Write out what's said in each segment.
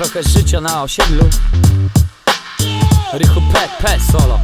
Trochę życia na osiedlu. Rychu P, P solo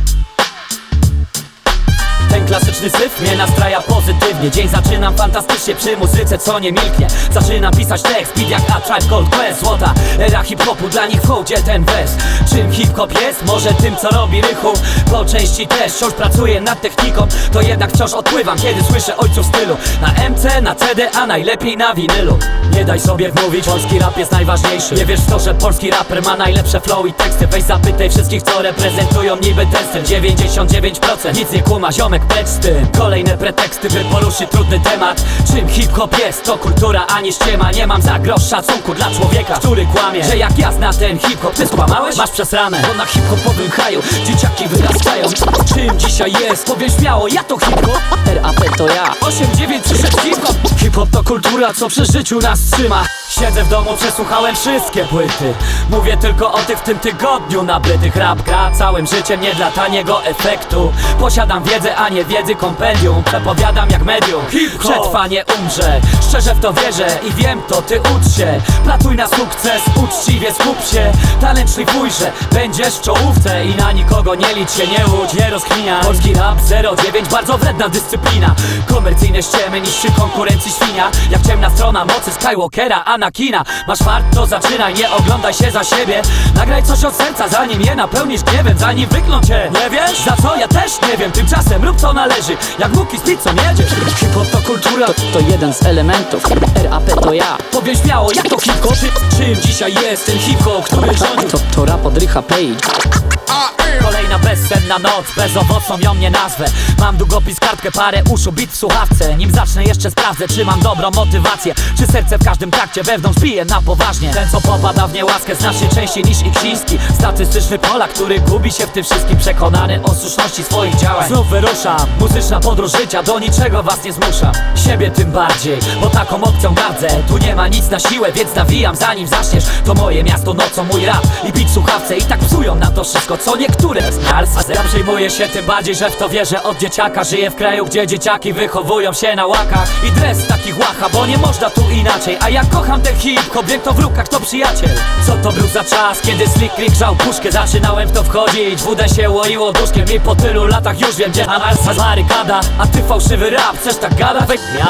ten klasyczny syf mnie nastraja pozytywnie. Dzień zaczynam fantastycznie przy muzyce, co nie milknie. Zaczynam pisać tekst, beat jak A Tribe Called Quest. Złota era hip-hopu, dla nich w hołdzie ten wers. Czym hip-hop jest? Może tym, co robi rychu. Po części też wciąż pracuję nad techniką. To jednak wciąż odpływam, kiedy słyszę ojców stylu. Na MC, na CD, a najlepiej na winylu. Nie daj sobie wmówić, polski rap jest najważniejszy. Nie wiesz w to, że polski raper ma najlepsze flow i teksty. Weź zapytaj wszystkich, co reprezentują niby ten styl 99% nic nie kuma, ziomek tym Kolejne preteksty, by poruszyć trudny temat. Czym hip-hop jest, to kultura, a nie ściema. Nie mam za grosz szacunku dla człowieka, który kłamie Że jak ja zna ten hip-hop, ty skłamałeś? Masz przesrane, bo na hip-hopowym kraju Dzieciaki wyrastają. Czym dzisiaj jest? Powiem śmiało, ja to hip-hop. RAP to ja. 8-9 przyszedł hip-hop Hip-hop to kultura, co przy życiu nas trzyma. Siedzę w domu, przesłuchałem wszystkie płyty. Mówię tylko o tych w tym tygodniu. Nabytych Rap gra całym życiem, nie dla taniego efektu. Posiadam wiedzę, a nie wiedzy kompendium. Przepowiadam jak medium. Przetrwanie umrze. Szczerze w to wierzę i wiem to, ty ucz się. Pracuj na sukces, uczciwie skup się. Talent szlifuj, że będziesz w czołówce. I na nikogo nie licz się, nie łudź, nie rozkminiaj. Polski rap 09, bardzo wredna dyscyplina. Komercyjne ściemy niszczy konkurencji świnia Jak ciemna strona mocy Skywalkera, Anakina. Masz fart, to zaczynaj, nie oglądaj się za siebie. Nagraj coś od serca, zanim je napełnisz gniewem Zanim wyklną cię, nie wiesz? Za co? Ja też nie wiem, tymczasem rób co należy. Jak łuki z pizzą jedziesz Hip-hop to kultura, To, to jeden z elementów. RAP to ja. Powiem śmiało, jak to hip-hop. Czy- Czym dzisiaj jest ten hip-hop, który rządzi To, to rap od Rycha Page Kolejna bezsenna noc, bezowocną ją nie nazwę. Mam długopis, kartkę, parę uszu, bit w słuchawce. Nim zacznę jeszcze sprawdzę, czy mam dobrą motywację. Czy serce w każdym trakcie wewnątrz bije na poważnie. Ten co popada w niełaskę znacznie częściej niż Iksiński Statystyczny Polak, który gubi się w tym wszystkim Przekonany o słuszności swoich działań. Znów wyruszam, muzyczna podróż życia Do niczego was nie zmuszam, siebie tym bardziej Bo taką opcją gardzę, tu nie ma nic na siłę Więc nawijam zanim zaczniesz. To moje miasto, nocą mój rap I bit w słuchawce. I tak psują na to wszystko Co niektóre z Ja przejmuję się tym bardziej, że w to wierzę od dzieciaka. Żyję w kraju, gdzie dzieciaki wychowują się na łakach. I dres takich łacha, bo nie można tu inaczej. A ja kocham ten hip-hop, wiem to w rukach, to przyjaciel. Co to był za czas, kiedy Slick grzał puszkę? Zaczynałem w to wchodzić, WD się łoiło duszkiem I po tylu latach już wiem, gdzie anarsa barykada A ty fałszywy rap, chcesz tak gadać? Weź, ja